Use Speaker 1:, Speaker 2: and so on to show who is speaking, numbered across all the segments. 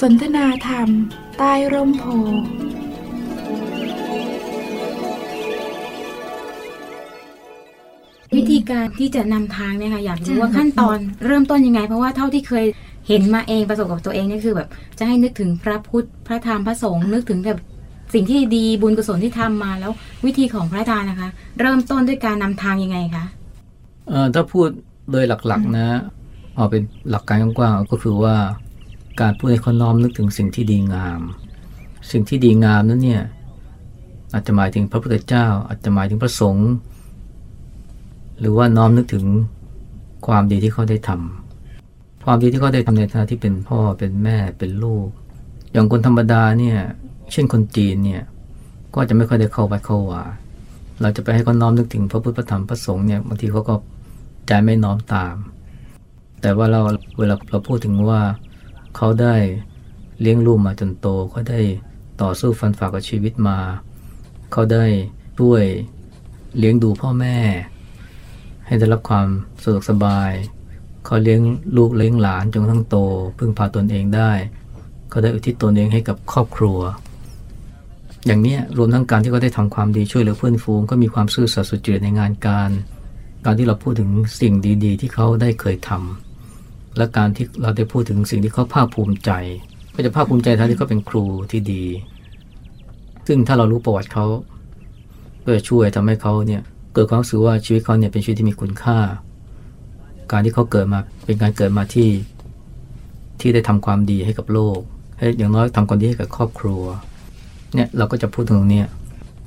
Speaker 1: สนทนาธรรม ใต้ร่มโพ
Speaker 2: วิธีการที่จะนำทางเนี่ยค่ะอยากรู้ว่าขั้นตอนเริ่มต้นยังไง เพราะว่าเท่าที่เคยเห็นมาเองประสบกับตัวเองนี่คือแบบ จะให้นึกถึงพระพุทธพระธรรมพระสงฆ์นึกถึงแบบสิ่งที่ดีบุญกุศลที่ทำมาแล้ววิธีของพระอาจารย์นะคะ เริ่มต้นด้วยการนำทางยังไงคะ
Speaker 3: เอ่อถ้าพูดโดยหลักๆนะ เอาเป็นหลักการกว้างๆก็คือว่าการพูดให้คนน้อมนึกถึงสิ่งที่ดีงาม สิ่งที่ดีงามนั้นเนี่ยอาจจะหมายถึงพระพุทธเจ้า อาจจะหมายถึงพระสงฆ์หรือว่าน้อมนึกถึงความดีที่เขาได้ทำความดีที่เขาได้ทำในฐานะที่เป็นพ่อเป็นแม่เป็นลูก อย่างคนธรรมดาเนี่ยเช่นคนจีนเนี่ยก็จะไม่ค่อยได้เข้าไปเข้าว่า เราจะไปให้เขาน้อมนึกถึงพระพุทธธรรมพระสงฆ์เนี่ยบางทีเขาก็ใจไม่น้อมตาม แต่ว่าเราเวลาเราพูดถึงว่าเขาได้เลี้ยงลูกมาจนโตเขาได้ต่อสู้ฟันฝ่ากับชีวิตมา เขาได้ช่วยเลี้ยงดูพ่อแม่ ให้ได้รับความสะดวกสบาย เขาเลี้ยงลูกเลี้ยงหลานจนทั้งโต พึ่งพาตนเองได้ เขาได้อุทิศตนเองให้กับครอบครัว อย่างนี้รวมทั้งการที่เขาได้ทำความดีช่วยเหลือเพื่อนฝูงก็มีความซื่อสัตย์สุจริตในงานการ การที่เราพูดถึงสิ่งดี ๆ ที่เขาได้เคยทำ และการที่เราได้พูดถึงสิ่งที่เขาภาคภูมิใจ ก็จะภาคภูมิใจท่าที่เขาเป็นครูที่ดี ซึ่งถ้าเรารู้ประวัติเขาก็จะช่วยทำให้เขาเนี่ยเกิดความรู้สึกว่าชีวิตเขาเนี่ยเป็นชีวิตที่มีคุณค่า การที่เขาเกิดมาเป็นการเกิดมาที่ที่ได้ทำความดีให้กับโลกให้อย่างน้อยทำความดีให้กับครอบครัว เนี่ยเราก็จะพูดถึงตรงนี้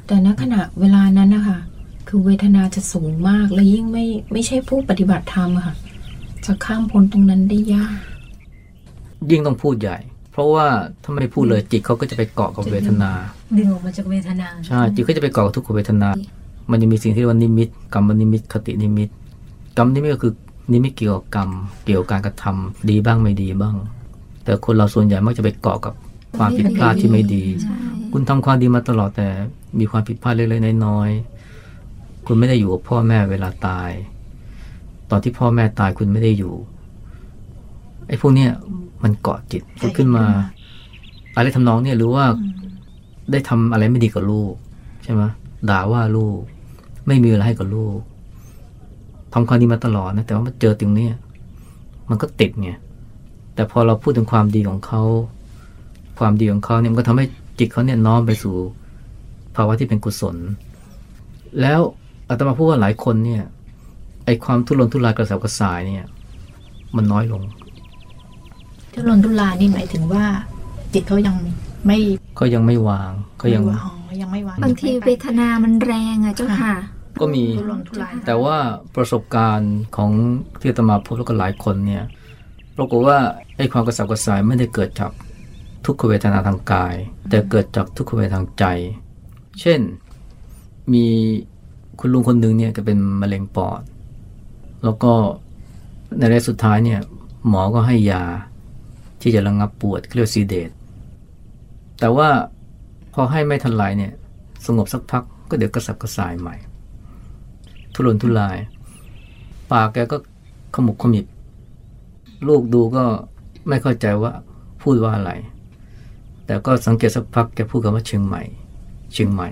Speaker 4: แต่ณขณะเวลานั้นนะคะคือเวทนาจะสูงมากและยิ่งไม่ไม่ใช่ผู้ปฏิบัติธรรมค่ะ จะข้ามพ้นตรงนั้นได้ยาก
Speaker 3: ยิ่งต้องพูดใหญ่ เพราะว่าถ้าไม่พูดเลยจิตเขาก็จะไปเกาะกับเวทนา
Speaker 2: ดึงออกมาจากเวทนา
Speaker 3: ใช่จิตก็จะไปเกาะกับทุกขเวทนา มันจะมีสิ่งที่เรียกว่านิมิตกรรมนิมิตคตินิมิต กรรมนิมิตก็คือนิมิตเกี่ยวกับกรรม เกี่ยวกับการกระทำดีบ้างไม่ดีบ้าง แต่คนเราส่วนใหญ่มักจะไปเกาะกับความผิดพลาดที่ไม่ดี คุณทำความดีมาตลอดแต่มีความผิดพลาดเล็กๆน้อยๆคุณไม่ได้อยู่กับพ่อแม่เวลาตาย ตอนที่พ่อแม่ตายคุณไม่ได้อยู่ไอ้พวกเนี้ยมันเกาะจิตขึ้นมา อะไรทำนองเนี่ยหรือว่าได้ทำอะไรไม่ดีกับลูก ใช่ไหมด่าว่าลูก ไม่มีอะไรให้กับลูกทำความดีมาตลอดนะ แต่ว่ามาเจอตรงนี้มันก็ติดไงแต่พอเราพูดถึงความดีของเขา ความดีของเขาเนี่ยมันก็ทำให้จิตเขาเนี่ยน้อมไปสู่ ภาวะที่เป็นกุศล แล้วอาตมาพูดว่าหลายคนเนี่ย ไอความทุรนทุรายกระสับกระส่ายเนี่ย มันน้อยลง
Speaker 4: ทุรนทุรายนี่หมายถึงว่า จิตเขายังไม่
Speaker 3: เขายังไม่วางเขายัง
Speaker 4: ยังไม่วาง
Speaker 1: บางทีเวทนามันแรงอะเจ้าค่ะ
Speaker 3: ก็มี แต่ว่าประสบการณ์ของที่ตมาพบแล้วก็หลายคนเนี่ยปรากฏว่าไอ้ความกระสับกระส่ายไม่ได้เกิดจากทุกขเวทนาทางกาย แต่เกิดจากทุกขเวทนาทางใจ เช่นมีคุณลุงคนหนึ่งเนี่ยก็เป็นมะเร็งปอด แล้วก็ในระยะสุดท้ายเนี่ยหมอก็ให้ยาที่จะระงงับปวดเรียกซีเดตแต่ว่าพอให้ไม่ทันไรเนี่ยสงบสักพักก็เดี๋ยวกระสับกระส่ายใหม่ ทุรนทุราย ปากแกก็ขมุกขมิบ ลูกดูก็ไม่เข้าใจว่าพูดว่าอะไร แต่ก็สังเกตสักพักแกพูดคำว่าเชียงใหม่ เชียงใหม่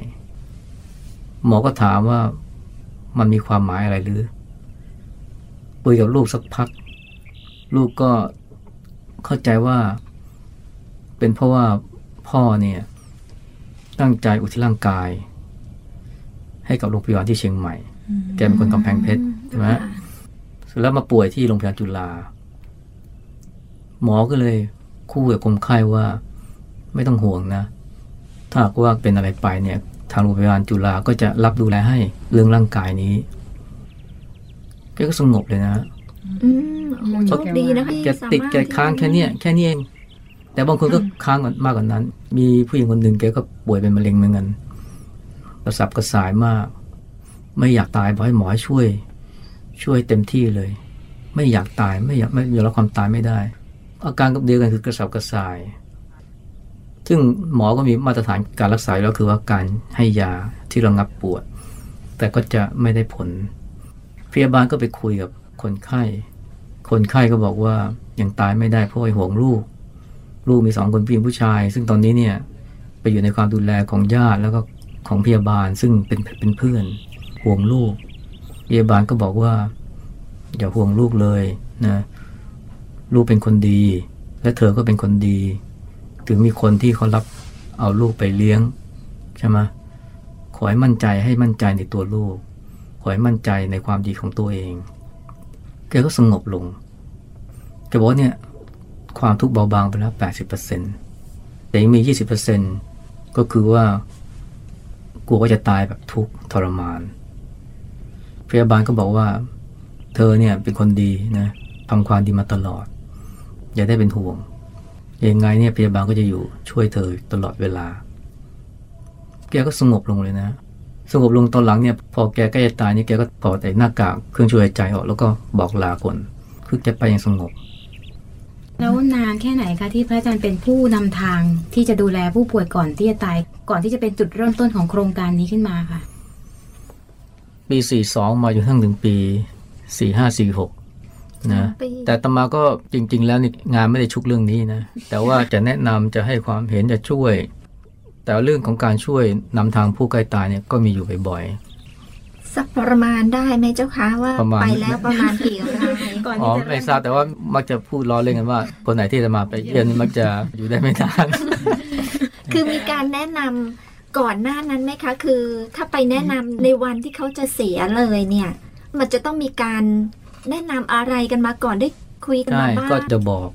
Speaker 3: หมอก็ถามว่ามันมีความหมายอะไรหรือ คุยกับลูกสักพัก ลูกก็เข้าใจว่า เป็นเพราะว่าพ่อเนี่ย ตั้งใจอุทิศร่างกาย ให้กับโรงพยาบาลที่เชียงใหม่ แกเป็นคนกำแพงเพชรใช่ไหมแล้วมาป่วยที่โรงพยาบาลจุฬาหมอก็เลยคู่กับคนไข้ว่าไม่ต้องห่วงนะ ถ้าว่าเป็นอะไรไปเนี่ย ทางโรงพยาบาลจุฬาก็จะรับดูแลให้เรื่องร่างกายนี้แกก็สงบเลยนะ
Speaker 1: โชคดีนะคะ
Speaker 3: แกติดแกค้างแค่นี้แค่นี้เอง แต่บางคนก็ค้างมากกว่านั้น มีผู้หญิงคนหนึ่งแกก็ป่วยเป็นมะเร็งเหมือนกันกระสับกระสายมาก ไม่อยากตายบอกให้หมอช่วย ช่วยเต็มที่เลย ไม่อยากตายไม่อยากไม่ยอมรับความตายไม่ได้ อาการกับเดียวกันคือกระสับกระส่าย ซึ่งหมอก็มีมาตรฐานการรักษาแล้วคือว่าการให้ยาที่ระงับปวด แต่ก็จะไม่ได้ผล พยาบาลก็ไปคุยกับคนไข้ คนไข้ก็บอกว่ายังตายไม่ได้เพราะห่วงลูก ลูกมีสองคนพี่ผู้ชาย ซึ่งตอนนี้เนี่ยไปอยู่ในความดูแลของญาติแล้วก็ของพยาบาลซึ่งเป็นเป็นเพื่อนห่วงลูก พยาบาลก็บอกว่า อย่าห่วงลูกเลยนะลูกเป็นคนดี และเธอก็เป็นคนดี ถึงมีคนที่เขารับเอาลูกไปเลี้ยงใช่ไหมขอให้มั่นใจให้มั่นใจในตัวลูก ขอให้มั่นใจในความดีของตัวเอง แกก็สงบลง แกบอกเนี่ย ความทุกข์เบาบางไปแล้วแปดสิบเปอร์เซ็นแต่ยังมียี่สิบเปอร์เซ็นก็คือว่ากลัวว่าจะตายแบบทุกข์ทรมาน พยาบาลก็บอกว่า เธอเนี่ยเป็นคนดีนะทำความดีมาตลอด อย่าได้เป็นห่วง ยังไงเนี่ยพยาบาลก็จะอยู่ช่วยเธอตลอดเวลา แกก็สงบลงเลยนะ สงบลงตอนหลังเนี่ยพอแกใกล้จะตายนี่แกก็ถอดไอ้หน้ากากเครื่องช่วยหายใจออกแล้วก็บอกลาคนคือแกไปอย่างสงบ
Speaker 2: แล้วนานแค่ไหนคะที่พระอาจารย์เป็นผู้นำทางที่จะดูแลผู้ป่วยก่อนที่จะตาย ก่อนที่จะเป็นจุดเริ่มต้นของโครงการนี้ขึ้นมาค่ะ
Speaker 3: ปีสี่สองมาจนทั้งถึงปีสี่ห้าสี่หกนะ
Speaker 1: ปี
Speaker 3: แต่ตมาก็จริง ๆ แล้วนี่งานไม่ได้ชุกเรื่องนี้นะ แต่ว่าจะแนะนำจะให้ความเห็นจะช่วย แต่เรื่องของการช่วยนำทางผู้ใกล้ตายเนี่ยก็มีอยู่บ่อย
Speaker 5: สักประมาณได้ไหมเจ้าคะว่า
Speaker 3: ประมาณ
Speaker 5: ไปแล้วประมาณกี่ราย
Speaker 2: ก่อน
Speaker 3: ๆอ๋อ
Speaker 2: ที่จะ
Speaker 3: ไม่ทราบแต่ว่ามักจะพูดล้อเล่นกันว่า คนไหนที่จะมาไปเยี่ยมนี่มักจะอยู่ได้ไม่นาน
Speaker 5: คือมีการแนะนำก่อนหน้านั้นไหมคะ คือถ้าไปแนะนำในวันที่เขาจะเสียเลยเนี่ย มันจะต้องมีการแนะนำอะไรกันมาก่อนได้คุยกัน
Speaker 3: ใช่
Speaker 5: มาบ้าง
Speaker 3: ก็จะบอก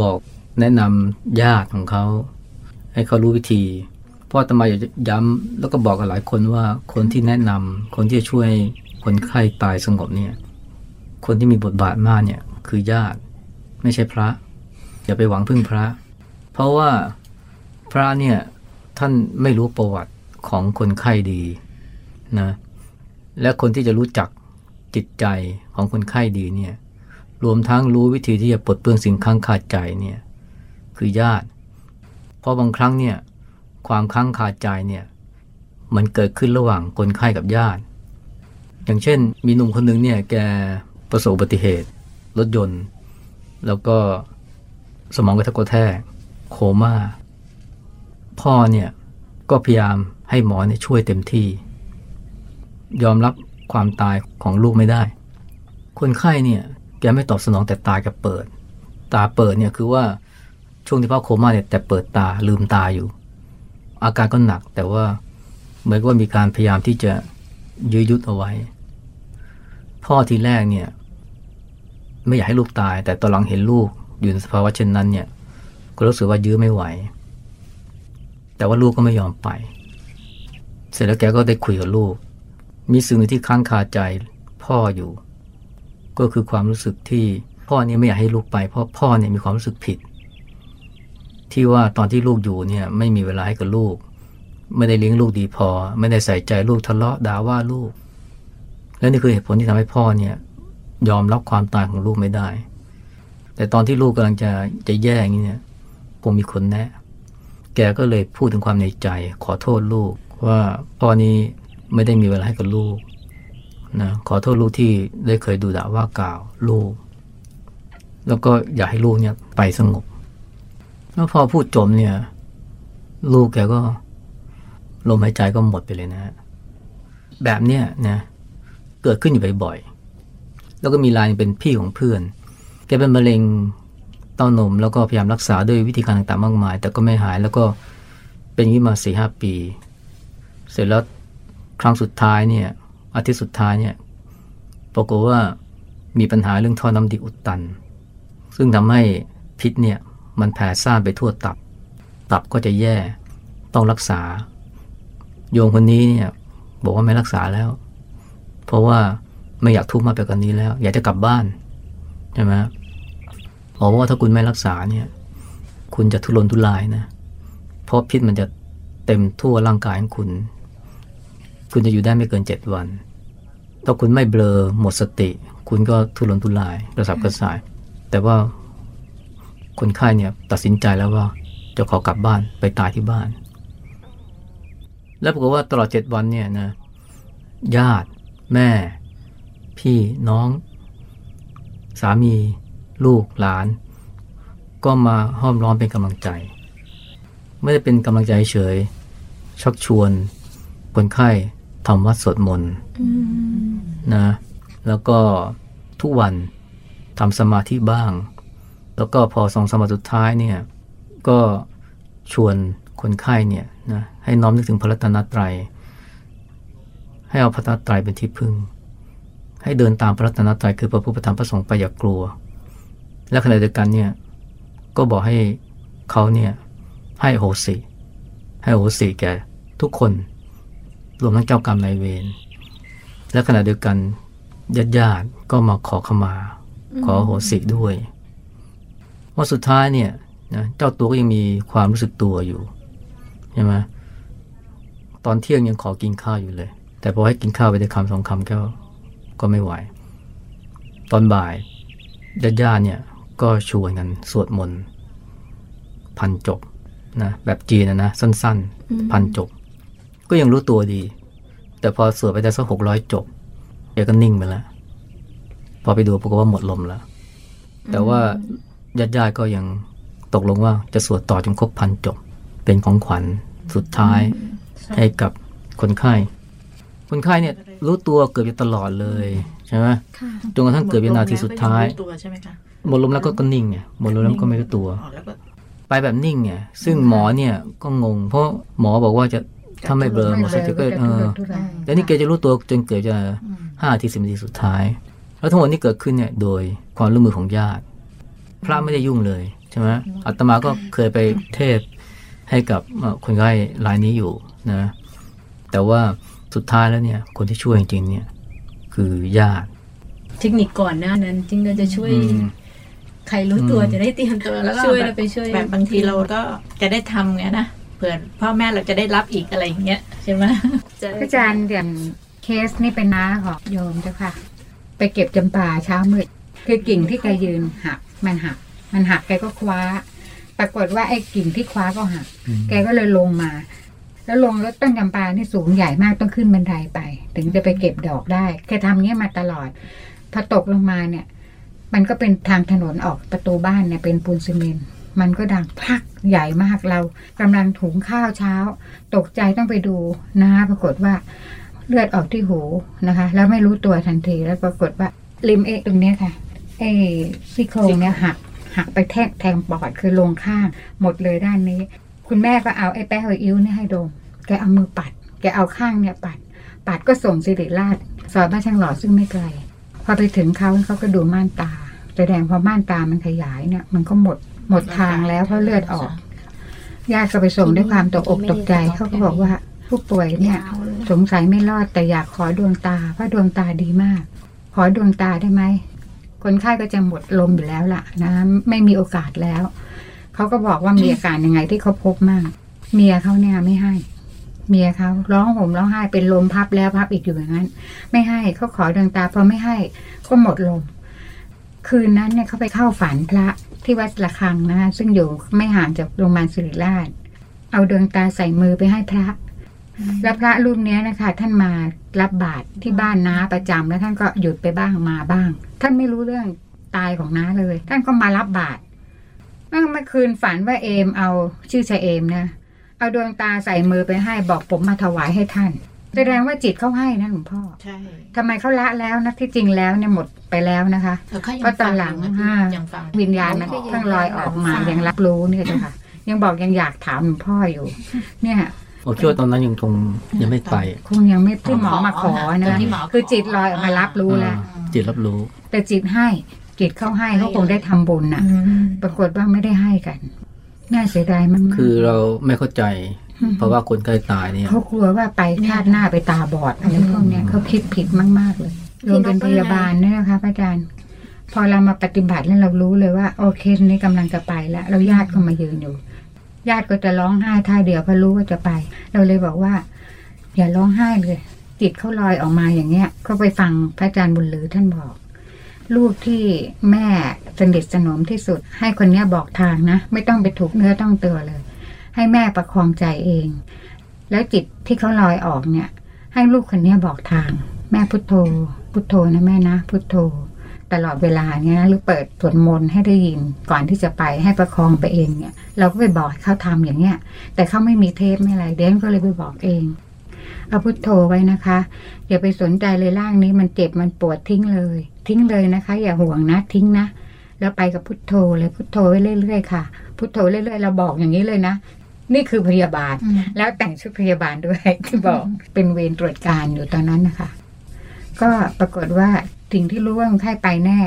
Speaker 3: บอกแนะนำญาติของเขา ให้เขารู้วิธี เพราะอาตมาอยากจะย้ำแล้วก็บอกกับหลายคนว่าคนที่แนะนำคนที่จะช่วยคนไข้ตายสงบเนี่ย คนที่มีบทบาทมากเนี่ยคือญาติ ไม่ใช่พระ อย่าไปหวังพึ่งพระ เพราะว่าพระเนี่ยท่านไม่รู้ประวัติของคนไข้ดีนะ และคนที่จะรู้จักจิตใจของคนไข้ดีเนี่ย รวมทั้งรู้วิธีที่จะปลดเปลื้องสิ่งค้างคาใจเนี่ย คือญาติ เพราะบางครั้งเนี่ยความค้างคาใจเนี่ยมันเกิดขึ้นระหว่างคนไข้กับญาติ อย่างเช่น มีหนุ่มคนหนึ่งเนี่ยแกประสบอุบัติเหตุ รถยนต์ แล้วก็สมองกระทบกระแทกโคม่า พ่อเนี่ยก็พยายามให้หมอเนี่ยช่วยเต็มที่ ยอมรับความตายของลูกไม่ได้ คนไข้เนี่ยแกไม่ตอบสนองแต่ตาแกเปิด ตาเปิดเนี่ยคือว่า ช่วงที่พ่อโคม่าเนี่ยแต่เปิดตาลืมตาอยู่ อาการก็หนักแต่ว่าเหมือนกับว่ามีการพยายามที่จะยื้อยุดเอาไว้ พ่อทีแรกเนี่ย ไม่อยากให้ลูกตาย แต่ตอนหลังเห็นลูกอยู่ในสภาวะเช่นนั้นเนี่ย ก็รู้สึกว่ายื้อไม่ไหว แต่ว่าลูกก็ไม่ยอมไป เสร็จแล้วแกก็ได้คุยกับลูก มีสิ่งหนึ่งที่ค้างคาใจพ่ออยู่ ก็คือความรู้สึกที่พ่อเนี่ยไม่อยากให้ลูกไป เพราะพ่อเนี่ยมีความรู้สึกผิด ที่ว่าตอนที่ลูกอยู่เนี่ยไม่มีเวลาให้กับลูก ไม่ได้เลี้ยงลูกดีพอ ไม่ได้ใส่ใจลูกทะเลาะด่าว่าลูก และนี่คือเหตุผลที่ทำให้พ่อเนี่ยยอมรับความตายของลูกไม่ได้ แต่ตอนที่ลูกกำลังจะจะแย่อย่างนี้เนี่ยคงมีคนแนะ แกก็เลยพูดถึงความในใจ ขอโทษลูกว่าพ่อนี้ไม่ได้มีเวลาให้กับลูกนะขอโทษลูกที่ได้เคยดูด่าว่ากล่าวลูก แล้วก็อยากให้ลูกเนี่ยไปสงบ แล้วพอพูดจบเนี่ย ลูกแกก็ลมหายใจก็หมดไปเลยนะฮะแบบเนี้ยนะเกิดขึ้นอยู่บ่อยๆ แล้วก็มีรายเป็นพี่ของเพื่อน แกเป็นมะเร็งเต้านม แล้วก็พยายามรักษาด้วยวิธีการต่างๆ มากมาย แต่ก็ไม่หายแล้วก็เป็นอย่างนี้มาสี่ห้าปี เสร็จแล้วครั้งสุดท้ายเนี่ย อาทิตย์สุดท้ายเนี่ยปรากฏว่ามีปัญหาเรื่องท่อน้ำดีอุดตัน ซึ่งทำให้พิษเนี่ย มันแผ่ซ่านไปทั่วตับ ตับก็จะแย่ ต้องรักษา โยมคนนี้เนี่ย บอกว่าไม่รักษาแล้ว เพราะว่าไม่อยากทุกข์มากไปกว่านนี้แล้ว อยากจะกลับบ้านใช่ไหมบอกว่าถ้าคุณไม่รักษาเนี่ย คุณจะทุรนทุรายนะ เพราะพิษมันจะเต็มทั่วร่างกายของคุณ คุณจะอยู่ได้ไม่เกินเจ็ดวัน ถ้าคุณไม่เบลอหมดสติ คุณก็ทุรนทุรายกระสับกระส่าย แต่ว่า คนไข้เนี่ยตัดสินใจแล้วว่าจะขอกลับบ้านไปตายที่บ้าน แล้วปรากฏว่าตลอดเจ็ดวันเนี่ยนะญาติ แม่ พี่น้อง สามี ลูกหลาน ก็มาห้อมล้อมเป็นกำลังใจ ไม่ได้เป็นกำลังใจเฉย ชักชวน คนไข้ทำวัดสวดมนต์
Speaker 5: อืม
Speaker 3: นะ แล้วก็ทุกวันทำสมาธิบ้าง แล้วก็พอสองสมวันสุดท้ายเนี่ยก็ชวนคนไข้เนี่ยนะให้น้อมนึกถึงพระรัตนตรัย ให้เอาพระรัตนตรัยเป็นที่พึ่ง ให้เดินตามพระรัตนตรัยคือพระพุทธธรรมพระสงฆ์ไปอย่ากกลัว และขณะเดียวกันเนี่ยก็บอกให้เขาเนี่ยให้โหสิ ให้โหสิแก่ทุกคน รวมทั้งเจ้ากรรมนายเวรและขณะเดียวกันญาติญาติก็มาขอขมา ขอโหสิด้วย ว่าสุดท้ายเนี่ยนะเจ้าตัวก็ยังมีความรู้สึกตัวอยู่ใช่ไหมตอนเที่ยงยังขอกินข้าวอยู่เลย แต่พอให้กินข้าวไปได้คำสองคำก็ก็ไม่ไหว ตอนบ่ายญาติญาติๆเนี่ยก็ชวนกันสวดมนต์พันจบนะแบบจีนนะนะสั้นๆ พันจบ ก็ยังรู้ตัวดี แต่พอสวดไปได้สักหกร้อยจบแกก็นิ่งไปแล้วพอไปดูปรากฏว่าหมดลมแล้ว แต่ว่า ญาติญาติๆก็ยังตกลงว่าจะสวดต่อจนครบพันจบ เป็นของขวัญสุดท้ายให้กับคนไข้ คนไข้เนี่ยรู้ตัวเกือบจะตลอดเลยใช่ไหม
Speaker 5: ค่ะ
Speaker 3: จนกระทั่งเกือบวินาทีสุดท้าย
Speaker 6: หมลมแล้วก็งรู้ตัวใช่ไหมคะ
Speaker 3: หมดลมแล้วก็ก็นิ่งไงหมดลมแล้วก็ไม่รู้ตัว
Speaker 6: อ๋อแล้วก็
Speaker 3: ไปแบบนิ่งไงซึ่งหมอเนี่ยก็งง เพราะหมอบอกว่าจะถ้าไม่เบลอหมอจะก็เออแล้วนี่แกจะรู้ตัวจนเกิดจะห้าทีสิบนาทีสุดท้าย แล้วทั้งหมดนี้เกิดขึ้นเนี่ยโดยความร่วมมือของญาติ พระไม่ได้ยุ่งเลยใช่ไหมอาตมาก็เคยไปเทศน์ให้กับเอ่อคนไข้รายนี้อยู่นะ แต่ว่าสุดท้ายแล้วเนี่ย คนที่ช่วยจริงๆเนี่ย คือญาติ
Speaker 7: เทคนิคก่อนหน้านั้นจริงเราจะช่วย
Speaker 3: อืม
Speaker 7: ใครรู้ตัว
Speaker 3: อืม
Speaker 7: จะได้เตรียมตัว
Speaker 6: แล้วก็
Speaker 7: ช่วย
Speaker 6: แบบ
Speaker 7: เราไปช่วย
Speaker 6: แบบบางทีเราก็จะได้ทำไงนะเผื่อพ่อแม่เราจะได้รับอีกอะไรอย่างเงี้ยใช่ไหม
Speaker 8: พระอาจารย์อย่างเคสนี่เป็นน้าของโยมเจ้าค่ะ ไปเก็บจำปาเช้ามืด คือกิ่งที่แกยืนหัก มันหัก มันหักแกก็คว้า ปรากฏว่าไอ้กิ่งที่คว้าก็หัก แกก็เลยลงมา แล้วลงแล้วต้นจำปานี่สูงใหญ่มากต้องขึ้นบันไดไป ถึงจะไปเก็บดอกได้แกทำเนี้ยมาตลอดพอตกลงมาเนี่ย มันก็เป็นทางถนนออกประตูบ้านเนี่ยเป็นปูนซีเมนต์มันก็ดังพักใหญ่มากเรากำลังถุงข้าวเช้า ตกใจต้องไปดูนะปรากฏว่าเลือดออกที่หูนะคะ แล้วไม่รู้ตัวทันทีแล้วปรากฏว่าริมเอะตรงเนี้ยค่ะ ไอ้ซี่โครงเนี่ยหักหักไปแทกแทงปอดคือลงข้างหมดเลยด้านนี้ คุณแม่ก็เอาไอ้แป้งอิ้วเนี่ยให้ดม แกเอามือปัด แกเอาข้างเนี่ยปัด ปัดก็ส่งสิริราชซอยบ้านช่างหล่อซึ่งไม่ไกล พอไปถึงเขาเขาก็ดูม่านตาแสดงพอม่านตามันขยายเนี่ย มันก็หมดหมดทางแล้วเพราะเลือดออกญาติก็ไปส่งด้วยความตกอกตกใจเขาก็บอกว่าผู้ป่วยเนี่ย สงสัยไม่รอดแต่อยากขอดวงตาเพราะดวงตาดีมาก ขอดวงตาได้ไหม คนไข้ก็จะหมดลมอยู่แล้วล่ะนะไม่มีโอกาสแล้วเขาก็บอกว่ามีอาการยังไงที่เขาพบมาก เมียเขาเนี่ยไม่ให้ เมียเขาร้องห่มร้องไห้เป็นลมพับแล้วพับอีกอยู่อย่างนั้น ไม่ให้เขาขอดวงตาพอไม่ให้ก็หมดลม คืนนั้นเนี่ยเขาไปเข้าฝันพระที่วัดระฆังนะคะซึ่งอยู่ไม่ห่างจากโรงพยาบาลศิริราช เอาดวงตาใส่มือไปให้พระ แล้วพระรูปเนี้ยนะคะ ท่านมารับบาตรที่บ้านน้าประจำแล้วท่านก็หยุดไปบ้างมาบ้าง ท่านไม่รู้เรื่องตายของน้าเลย ท่านก็มารับบาตรเมื่อเมื่อคืนฝันว่าเอมเอาชื่อชายเอมนะเอาดวงตาใส่มือไปให้บอกผมมาถวายให้ท่านแสดงว่าจิตเขาให้นะหลวงพ่อ
Speaker 6: ใช่
Speaker 8: ทำไมเขาละแล้วนะที่จริงแล้วเนี่ยหมดไปแล้วนะคะ
Speaker 6: แล้วเขายัง
Speaker 8: ก็ตอนหลัง
Speaker 6: ฟัยู่
Speaker 8: อ่า
Speaker 6: ยังฟัง
Speaker 8: วิญญาณมันเพิ่งลอยออกมายังรับรู้เนี่ยเจ้าค่ะ ยังบอกยังอยากถามหลวงพ่ออยู่ เนี่ย
Speaker 3: ผมคิดว่าตอนนั้นยังคงยังไม่ไป
Speaker 8: คงยังไม่ที่หมอมาขอนะ
Speaker 6: ที่หมอขอ
Speaker 8: คือจิตลอยออกมารับรู้แล้ว
Speaker 3: อ่าจิตรับรู้
Speaker 8: แต่จิตให้จิตเข้าให้เขาคงได้ทำบุญน่ะ ปรากฏว่าไม่ได้ให้กัน น่าเสียดายมากๆ
Speaker 3: คือเราไม่เข้าใจ เพราะว่าคนใกล้ตายเนี่ย
Speaker 8: เขากลัวว่าไปชาติหน้าไปตาบอดอะไรพวกเนี้ยเขาคิดผิดมาก ๆ เลยรวมเป็นพยาบาลเนี่ยนะคะพระอาจารย์ พอเรามาปฏิบัติแล้วเรารู้เลยว่า โอเคนี้กำลังจะไปแล้วแล้วญาติก็มายืนอยู่ ญาติก็จะร้องไห้ท่าเดียวเพราะรู้ว่าจะไป เราเลยบอกว่า อย่าร้องไห้เลย จิตเขาลอยออกมาอย่างเงี้ย ก็ไปฟังพระอาจารย์บุญหลือท่านบอก ลูกที่แม่สนิทสนมที่สุด ให้คนเนี้ยบอกทางนะ ไม่ต้องไปถูกเนื้อต้องตัวเลย ให้แม่ประคองใจเอง แล้วจิตที่เขาลอยออกเนี่ย ให้ลูกคนเนี้ยบอกทาง แม่พุทโธ พุทโธนะแม่นะ พุทโธ ตลอดเวลาเนี่ยนะหรือเปิดสวดมนต์ให้ได้ยินก่อนที่จะไปให้ประคองไปเองเนี่ย เราก็ไปบอกให้เขาทำอย่างเนี้ย แต่เขาไม่มีเทปไม่อะไรเดนก็เลยไปบอกเองเอาพุทโธไว้นะคะอย่าไปสนใจเลยร่างนี้มันเจ็บมันปวดทิ้งเลย ทิ้งเลยนะคะ อย่าห่วงนะทิ้งนะแล้วไปกับพุทโธเลยพุทโธไว้เรื่อยๆค่ะ พุทโธเรื่อยๆเราบอกอย่างนี้เลยนะนี่คือพยาบาลแล้วแต่งชุดพยาบาลด้วยที่บอกเป็นเวรตรวจการอยู่ตอนนั้นนะคะ ก็ปรากฏว่า สิ่งที่รู้ว่าคนไข้ไปแน่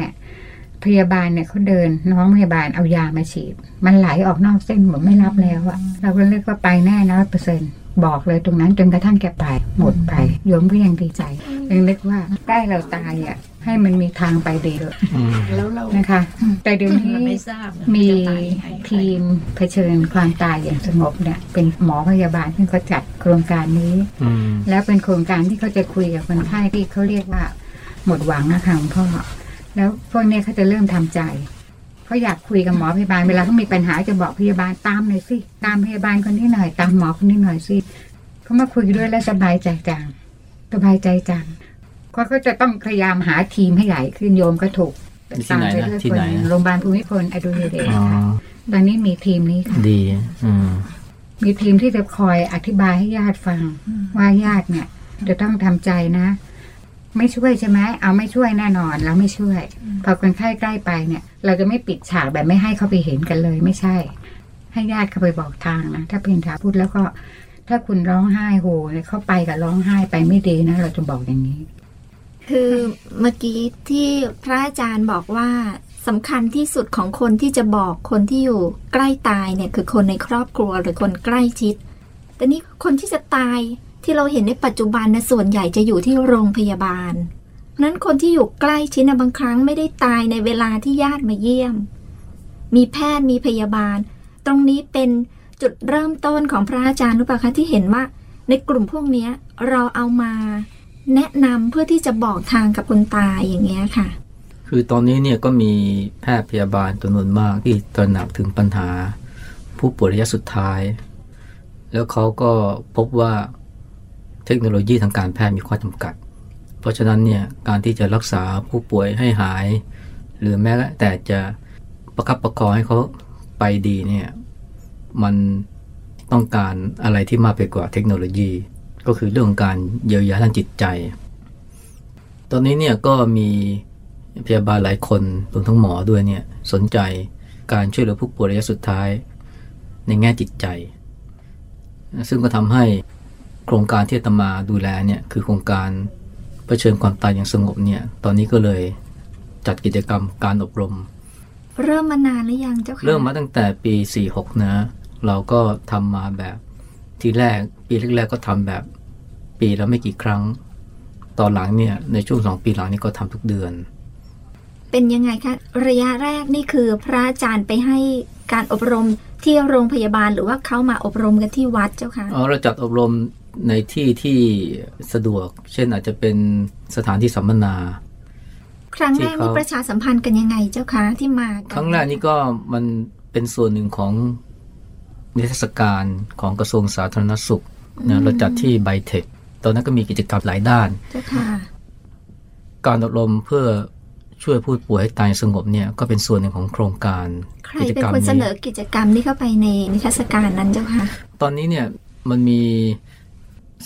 Speaker 8: พยาบาลเนี่ยเขาเดิน น้องพยาบาลเอายามาฉีด มันไหลออกนอกเส้นหมดไม่รับแล้วอะเราก็เรียกว่าไปแน่นะเปอร์เซ็นต์บอกเลยตรงนั้นจนกระทั่งแกไป หมดไปโยมก็ยังดีใจยังนึกว่าใกล้เราตายอะให้มันมีทางไปดีเลย
Speaker 3: อืม
Speaker 6: แล้วเรา
Speaker 8: นะคะ แต่เดี๋ยวนี้
Speaker 6: เราไม่ทราบนะ
Speaker 8: มี
Speaker 6: จะตายยังไง
Speaker 8: ทีมเผชิญความตายอย่างสงบเนี่ย เป็นหมอพยาบาลที่เขาจัดโครงการนี้
Speaker 3: อืม
Speaker 8: แล้วเป็นโครงการที่เขาจะคุยกับคนไข้ที่เขาเรียกว่า หมดหวังนะคะหลวงพ่อ แล้วพวกเนี้ยเขาจะเริ่มทำใจเขาอยากคุยกับหมอพยาบาลเวลาเขามีปัญหาจะบอกพยาบาลตามหน่อยสิตามพยาบาลคนนี้หน่อย ตามหมอคนนี้หน่อยสิเขามาคุยด้วยแล้วสบายใจจังสบายใจจังเพราะเขาจะต้องพยายามหาทีมให้ใหญ่ขึ้นโยมก็ถูก
Speaker 3: มีที่ไหนนะ
Speaker 8: ตามปด้วย
Speaker 3: ที่ไหน
Speaker 8: ค
Speaker 3: นะ
Speaker 8: โรงพยาบาลภูมิพลอดุลยเดช
Speaker 3: อ๋อ
Speaker 8: ค่ะตอนนี้มีทีมนี้ค่ะ
Speaker 3: ดีอืม
Speaker 8: มีทีมที่จะคอยอธิบายให้ญาติฟังว่าญาติเนี่ย จะต้องทำใจนะ ไม่ช่วยใช่ไหมเอาไม่ช่วยแน่นอนเราไม่ช่วย พอคนไข้ใกล้ไปเนี่ย เราจะไม่ปิดฉากแบบไม่ให้เขาไปเห็นกันเลยไม่ใช่ ให้ญาติเขาไปบอกทางนะถ้าเป็นทาพูดแล้วก็ ถ้าคุณร้องไห้โหเนี่ยเขาไปกับร้องไห้ไปไม่ดีนะ เราจะบอกอย่างนี้
Speaker 5: คือเมื่อกี้ที่พระอาจารย์บอกว่าสำคัญที่สุดของคนที่จะบอกคนที่อยู่ใกล้ตายเนี่ย คือคนในครอบครัวหรือคนใกล้ชิด แต่นี่คนที่จะตาย ที่เราเห็นในปัจจุบันนะส่วนใหญ่จะอยู่ที่โรงพยาบาลนั้นคนที่อยู่ใกล้ชิดนะบางครั้งไม่ได้ตายในเวลาที่ญาติมาเยี่ยม มีแพทย์มีพยาบาล ตรงนี้เป็นจุดเริ่มต้นของพระอาจารย์รือเปล่าคะที่เห็นว่า ในกลุ่มพวกนี้เราเอามาแนะนำเพื่อที่จะบอกทางกับคนตายอย่างเงี้ยค่ะ
Speaker 3: คือตอนนี้เนี่ยก็มีแพทย์พยาบาลจำนวนมากที่ตระหนักถึงปัญหา ผู้ป่วยระยะสุดท้าย แล้วเขาก็พบว่า เทคโนโลยีทางการแพทย์มีข้อจำกัด เพราะฉะนั้นเนี่ยการที่จะรักษาผู้ป่วยให้หาย หรือแม้แต่จะประคับประคองให้เขาไปดีเนี่ยมันต้องการอะไรที่มากไปกว่าเทคโนโลยี ก็คือเรื่องการเยียวยาทางจิตใจ ตอนนี้เนี่ยก็มีพยาบาลหลายคนรวมทั้งหมอด้วยเนี่ยสนใจการช่วยเหลือผู้ป่วยระยะสุดท้ายในแง่จิตใจ ซึ่งก็ทำให้ โครงการที่อาตมาดูแลเนี่ยคือโครงการเผชิญความตายอย่างสงบเนี่ยตอนนี้ก็เลยจัดกิจกรรมการอบรม
Speaker 5: เริ่มมานานหรือยังเจ้าค่ะ
Speaker 3: เริ่มมาตั้งแต่ปี 46 นะ เราก็ทำมาแบบทีแรกปีแรกๆก็ทำแบบปีละไม่กี่ครั้ง ตอนหลังเนี่ยในช่วงสองปีหลังนี้ก็ทำทุกเดือน
Speaker 5: เป็นยังไงคะระยะแรกนี่คือพระอาจารย์ไปให้การอบรมที่โรงพยาบาลหรือว่าเขามาอบรมกันที่วัดเจ้าค่ะ
Speaker 3: อ๋อเราจัดอบรม ในที่ที่สะดวก เช่นอาจจะเป็นสถานที่สัมมนา
Speaker 5: ครั้งแรก
Speaker 3: ที่เขา
Speaker 5: นี่ประชาสัมพันธ์กันยังไงเจ้าคะที่มากัน
Speaker 3: ครั้งแรกนี่ก็มันเป็นส่วนหนึ่งของนิทรรศการของกระทรวงสาธารณสุขนะเราจัดที่ไบเทคตอนนั้นก็มีกิจกรรมหลายด้าน
Speaker 5: เจ้าค่ะ
Speaker 3: การอบรมเพื่อช่วยผู้ป่วยให้ตายสงบเนี่ยก็เป็นส่วนหนึ่งของโครงการ
Speaker 5: ใคร
Speaker 3: กิจ
Speaker 5: เป็น
Speaker 3: กรรม
Speaker 5: คนเสน
Speaker 3: นี้
Speaker 5: อกิจกรรมนี้เข้าไปในนิทรรศการนั้นเจ้าค่ะ
Speaker 3: ตอนนี้เนี่ยมันมี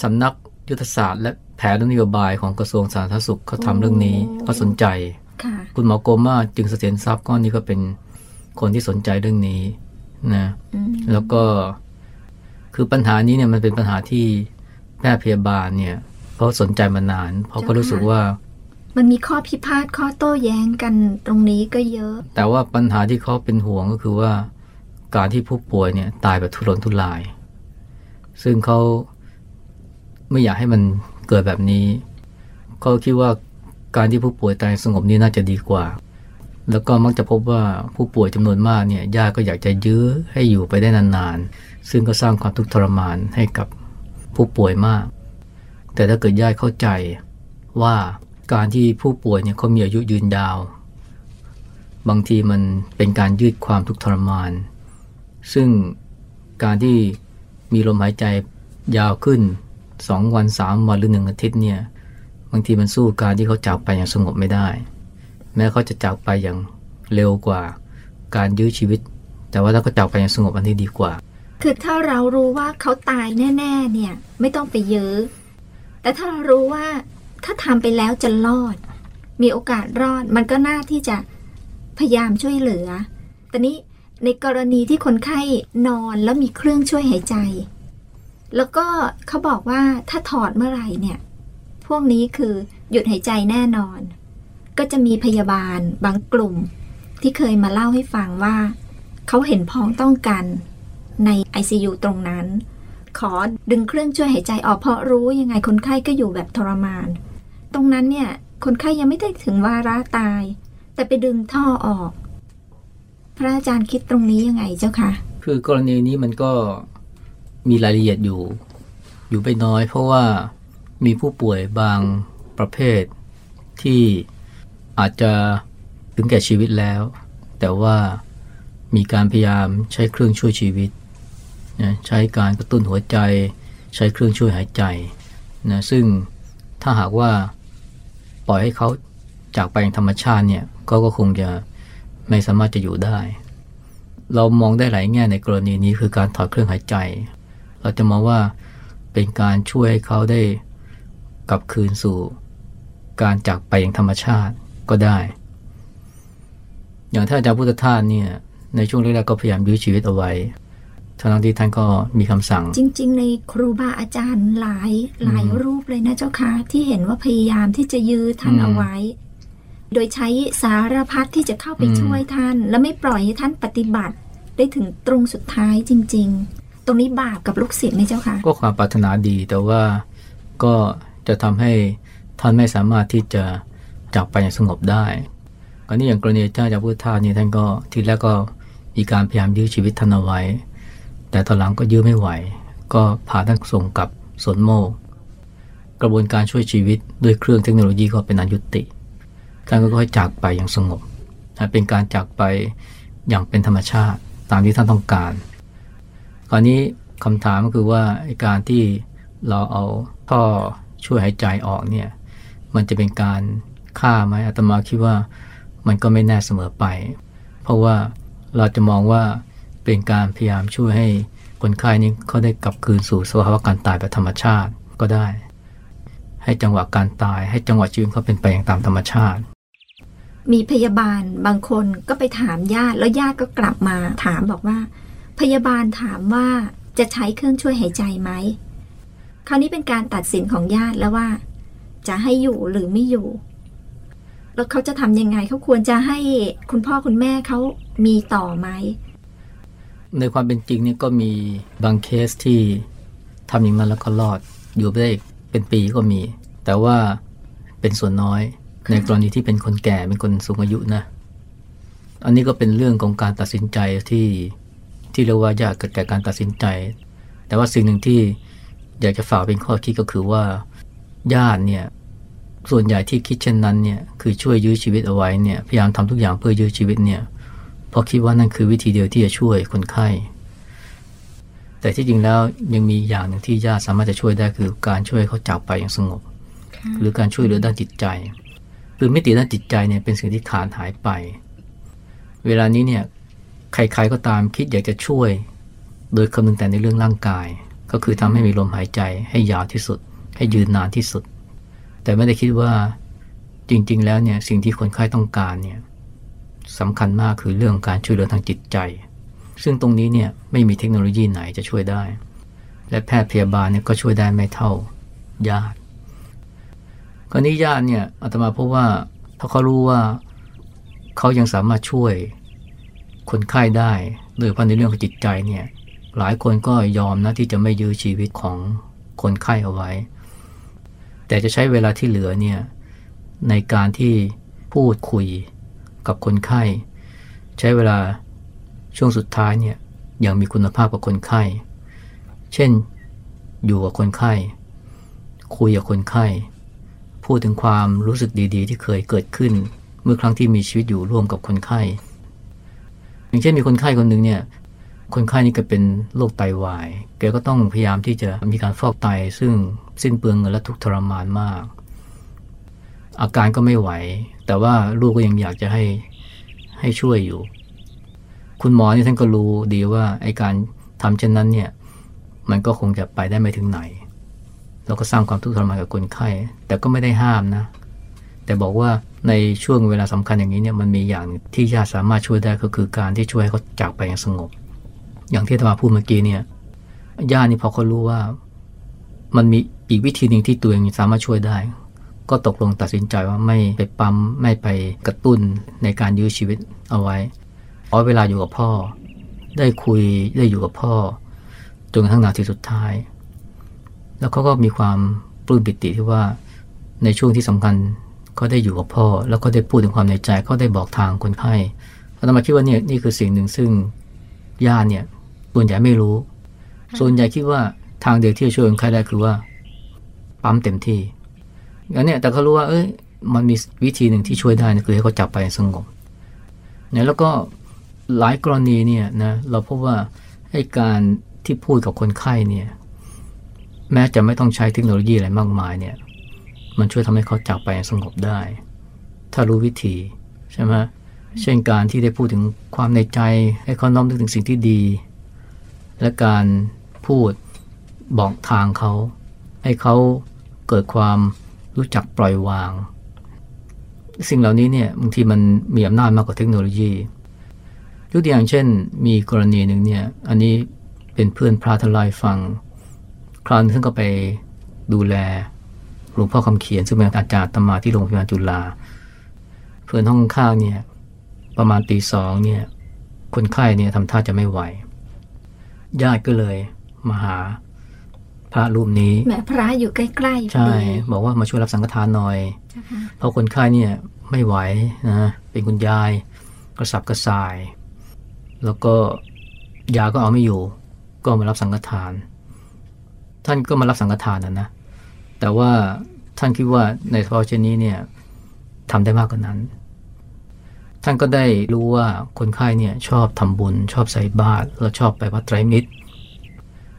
Speaker 3: สำนักยุทธศาสตร์และแผนนโยบายของกระทรวงสาธารณสุขเขาทำเรื่องนี้
Speaker 5: โอ้
Speaker 3: เขาสนใจ
Speaker 5: ค่ะ
Speaker 3: คุณหมอโกมาจึงเสถียรทรัพย์ก็นี่ก็เป็นคนที่สนใจเรื่องนี้นะ
Speaker 5: อืม
Speaker 3: แล้วก็คือปัญหานี้เนี่ยมันเป็นปัญหาที่แพทย์พยาบาลเนี่ยเขาสนใจมานานเพราะก็รู้สึกว่า
Speaker 5: มันมีข้อพิพาทข้อโต้แย้งกันตรงนี้ก็เยอะ
Speaker 3: แต่ว่าปัญหาที่เขาเป็นห่วงก็คือว่า การที่ผู้ป่วยเนี่ยตายแบบทุรนทุราย ซึ่งเขา ไม่อยากให้มันเกิดแบบนี้ เขาคิดว่าการที่ผู้ป่วยตายสงบนี่น่าจะดีกว่า แล้วก็มักจะพบว่าผู้ป่วยจำนวนมากเนี่ยญาติก็อยากจะยื้อให้อยู่ไปได้นานๆ ซึ่งก็สร้างความทุกข์ทรมานให้กับผู้ป่วยมาก แต่ถ้าเกิดญาติเข้าใจว่าการที่ผู้ป่วยเนี่ยเขามีอายุยืนยาว บางทีมันเป็นการยืดความทุกข์ทรมาน ซึ่งการที่มีลมหายใจยาวขึ้น สองวันสามวันหรือหนึ่งอาทิตย์เนี่ยบางทีมันสู้การที่เขาจากไปอย่างสงบไม่ได้ แม้เขาจะจากไปอย่างเร็วกว่าการยื้อชีวิต แต่ว่าถ้าเขาจากไปอย่างสงบอันนี้ดีกว่า
Speaker 5: คือถ้าเรารู้ว่าเขาตายแน่ ๆ เนี่ยไม่ต้องไปยื้อ แต่ถ้าเรารู้ว่าถ้าทำไปแล้วจะรอด มีโอกาสรอดมันก็น่าที่จะพยายามช่วยเหลือแต่นี้ในกรณีที่คนไข้นอนแล้วมีเครื่องช่วยหายใจ แล้วก็เขาบอกว่าถ้าถอดเมื่อไหร่เนี่ย พวกนี้คือหยุดหายใจแน่นอน ก็จะมีพยาบาลบางกลุ่ม ที่เคยมาเล่าให้ฟังว่า เขาเห็นพ้องต้องกันใน ICU ตรงนั้น ขอดึงเครื่องช่วยหายใจออกเพราะรู้ยังไงคนไข้ก็อยู่แบบทรมาน ตรงนั้นเนี่ย คนไข้ยังไม่ได้ถึงวาระตาย แต่ไปดึงท่อออก พระอาจารย์คิดตรงนี้ยังไงเจ้าคะ
Speaker 3: คือกรณีนี้มันก็ มีรายละเอียดอยู่ อยู่ไม่น้อย เพราะว่ามีผู้ป่วยบางประเภทที่อาจจะถึงแก่ชีวิตแล้ว แต่ว่ามีการพยายามใช้เครื่องช่วยชีวิตนะใช้การกระตุ้นหัวใจ ใช้เครื่องช่วยหายใจนะซึ่งถ้าหากว่าปล่อยให้เขาจากไปอย่างธรรมชาติเนี่ยก็ก็คงจะไม่สามารถจะอยู่ได้ เรามองได้หลายแง่ในกรณีนี้คือการถอดเครื่องหายใจ เราจะมองว่าเป็นการช่วยให้เขาได้กลับคืนสู่การจากไปอย่างธรรมชาติก็ได้ อย่างท่านอาจารย์พุทธทาสเนี่ยในช่วงแรกๆก็พยายามยื้อชีวิตเอาไว้ทั้งที่ท่านก็มีคำสั่ง
Speaker 5: จริง ๆ ในครูบาอาจารย์หลายหลายรูปเลยนะเจ้าค่ะที่เห็นว่าพยายามที่จะยื้อท่าน
Speaker 3: อืม
Speaker 5: เอาไว้ โดยใช้สารพัดที่จะเข้าไป
Speaker 3: อืม
Speaker 5: ช่วยท่าน และไม่ปล่อยให้ท่านปฏิบัติได้ถึงตรงสุดท้ายจริง ๆ ตรงนี้บาปกับลูกศิษย์ไหมเจ้าค่ะ
Speaker 3: ก็ความปรารถนาดีแต่ว่าก็จะทำให้ท่านไม่สามารถที่จะจากไปอย่างสงบได้กรณีอย่างกรณีเจ้าจากพุทธทาสนี่ท่านก็ทีแรกก็มีการพยายามยื้อชีวิตท่านเอาไว้ แต่ตอนหลังก็ยื้อไม่ไหว ก็พาท่านส่งกลับสวนโมก กระบวนการช่วยชีวิตด้วยเครื่องเทคโนโลยีก็เป็นอันยุติ ท่านก็ค่อยจากไปอย่างสงบ เป็นการจากไปอย่างเป็นธรรมชาติตามที่ท่านต้องการ คราวนี้คำถามก็คือว่าการที่เราเอาท่อช่วยหายใจออกเนี่ย มันจะเป็นการฆ่าไหมอาตมาคิดว่ามันก็ไม่แน่เสมอไป เพราะว่าเราจะมองว่าเป็นการพยายามช่วยให้คนไข้นี้เขาได้กลับคืนสู่สภาวะการตายแบบธรรมชาติก็ได้ ให้จังหวะการตายให้จังหวะชีวิตเขาเป็นไปอย่างตามธรรมชาติ
Speaker 5: มีพยาบาลบางคนก็ไปถามญาติแล้วญาติก็กลับมาถามบอกว่า พยาบาลถามว่าจะใช้เครื่องช่วยหายใจไหม คราวนี้เป็นการตัดสินของญาติแล้วว่า จะให้อยู่หรือไม่อยู่ แล้วเขาจะทำยังไงเขาควรจะให้คุณพ่อคุณแม่เขามีต่อไหม
Speaker 3: ในความเป็นจริงเนี่ยก็มีบางเคสที่ทำอย่างนั้นแล้วก็รอด อยู่ไปได้อีกเป็นปีก็มี แต่ว่าเป็นส่วนน้อย ในกรณีที่เป็นคนแก่เป็นคนสูงอายุนะ อันนี้ก็เป็นเรื่องของการตัดสินใจที่ ที่เรียกว่ายากเกิดแก่การตัดสินใจ แต่ว่าสิ่งหนึ่งที่อยากจะฝากเป็นข้อคิดก็คือว่าญาติเนี่ยส่วนใหญ่ที่คิดเช่นนั้นเนี่ยคือช่วยยื้อชีวิตเอาไว้เนี่ยพยายามทำทุกอย่างเพื่อยื้อชีวิตเนี่ยเพราะคิดว่านั่นคือวิธีเดียวที่จะช่วยคนไข้ แต่ที่จริงแล้วยังมีอย่างหนึ่งที่ญาติสามารถจะช่วยได้คือการช่วยเขาจากไปอย่างสงบ หรือการช่วยเหลือด้านจิตใจ คือมิติด้านจิตใจเนี่ยเป็นสิ่งที่ขาดหายไป เวลานี้เนี่ย ใครๆก็ตามคิดอยากจะช่วย โดยคำนึงแต่ในเรื่องร่างกาย ก็คือทำให้มีลมหายใจให้ยาวที่สุด ให้ยืนนานที่สุด แต่ไม่ได้คิดว่าจริง ๆ แล้วเนี่ยสิ่งที่คนไข้ต้องการเนี่ยสำคัญมากคือเรื่องการช่วยเหลือทางจิตใจ ซึ่งตรงนี้เนี่ยไม่มีเทคโนโลยีไหนจะช่วยได้ และแพทย์พยาบาลเนี่ยก็ช่วยได้ไม่เท่าญาติคราวนี้ญาติเนี่ยอาตมาพบว่าถ้าเขารู้ว่าเขายังสามารถช่วย คนไข้ได้โดยเฉพาะในเรื่องของจิตใจเนี่ยหลายคนก็ยอมนะที่จะไม่ยื้อชีวิตของคนไข้เอาไว้ แต่จะใช้เวลาที่เหลือเนี่ยในการที่พูดคุยกับคนไข้ ใช้เวลาช่วงสุดท้ายเนี่ยอย่างมีคุณภาพกับคนไข้ เช่นอยู่กับคนไข้ คุยกับคนไข้ พูดถึงความรู้สึกดีๆ ที่เคยเกิดขึ้น เมื่อครั้งที่มีชีวิตอยู่ร่วมกับคนไข้ อย่างเช่นมีคนไข้คนหนึ่งเนี่ยคนไข้นี่ก็เป็นโรคไตวาย แกก็ต้องพยายามที่จะมีการฟอกไต ซึ่งสิ้นเปลืองเงินและทุกข์ทรมานมาก อาการก็ไม่ไหว แต่ว่าลูกก็ยังอยากจะให้ให้ช่วยอยู่ คุณหมอนี่ท่านก็รู้ดีว่าไอ้การทำเช่นนั้นเนี่ยมันก็คงจะไปได้ไม่ถึงไหน แล้วก็สร้างความทุกข์ทรมานกับคนไข้ แต่ก็ไม่ได้ห้ามนะ แต่บอกว่า ในช่วงเวลาสำคัญอย่างนี้เนี่ยมันมีอย่างที่ญาติสามารถช่วยได้ก็คือการที่ช่วยให้เขาจากไปอย่างสงบ อย่างที่อาตมาพูดเมื่อกี้เนี่ยญาตินี่พอเขารู้ว่า มันมีอีกวิธีหนึ่งที่ตัวเองสามารถช่วยได้ ก็ตกลงตัดสินใจว่าไม่ไปปั๊มไม่ไปกระตุ้นในการยื้อชีวิตเอาไว้เอาเวลาอยู่กับพ่อ ได้คุยได้อยู่กับพ่อจนกระทั่งนาทีสุดท้าย แล้วเขาก็มีความปลื้มปิติที่ว่าในช่วงที่สำคัญ เขาได้อยู่กับพ่อ แล้วก็ได้พูดถึงความในใจเขาได้บอกทางคนไข้อาตมาคิดว่าเนี่ยนี่คือสิ่งหนึ่งซึ่งญาติเนี่ยส่วนใหญ่ไม่รู้ ส่วนใหญ่คิดว่าทางเดียวที่จะช่วยคนไข้ได้คือว่าปั๊มเต็มที่งั้นเนี่ยแต่เขารู้ว่าเอ้ยมันมีวิธีหนึ่งที่ช่วยได้นะคือให้เขาจับไปสงบเนี่ยแล้วก็หลายกรณีเนี่ยนะเราพบว่าให้การที่พูดกับคนไข้เนี่ยแม้จะไม่ต้องใช้เทคโนโลยีอะไรมากมายเนี่ย มันช่วยทำให้เขาจากไปสงบได้ ถ้ารู้วิธีใช่ไหมเช่นการที่ได้พูดถึงความในใจ ให้เขาน้อมนึกถึงสิ่งที่ดี และการพูดบอกทางเขา ให้เขาเกิดความรู้จักปล่อยวาง สิ่งเหล่านี้เนี่ยบางทีมันมีอำนาจมากกว่าเทคโนโลยียกตัวอย่างเช่น มีกรณีหนึ่งเนี่ยอันนี้เป็นเพื่อนพระทลายฟัง คราวนึงท่านก็ไปดูแล หลวงพ่อคำเขียน ซึ่งเป็นอาจารย์ตมาที่โรงพยาบาลจุฬาเพื่อนห้องข้างเนี่ยประมาณตีสองเนี่ยคนไข้เนี่ยทำท่าจะไม่ไหว ญาติก็เลยมาหาพระรูปนี้
Speaker 5: แหมพระอยู่ใกล้ๆพอ
Speaker 3: ใช่
Speaker 5: ดี
Speaker 3: บอกว่ามาช่วยรับสังฆทานหน่อย
Speaker 5: เจ้าค่ะ
Speaker 3: เพราะคนไข้เนี่ยไม่ไหวนะเป็นคุณยายกระสับกระส่าย แล้วก็ยาก็เอาไม่อยู่ ก็มารับสังฆทาน ท่านก็มารับสังฆทานนะนะ แต่ว่าท่านคิดว่าในสภาวะเช่นนี้เนี่ยทำได้มากกว่านั้น ท่านก็ได้รู้ว่าคนไข้เนี่ยชอบทำบุญ ชอบใส่บาตรแล้วชอบไปวัดไตรมิตร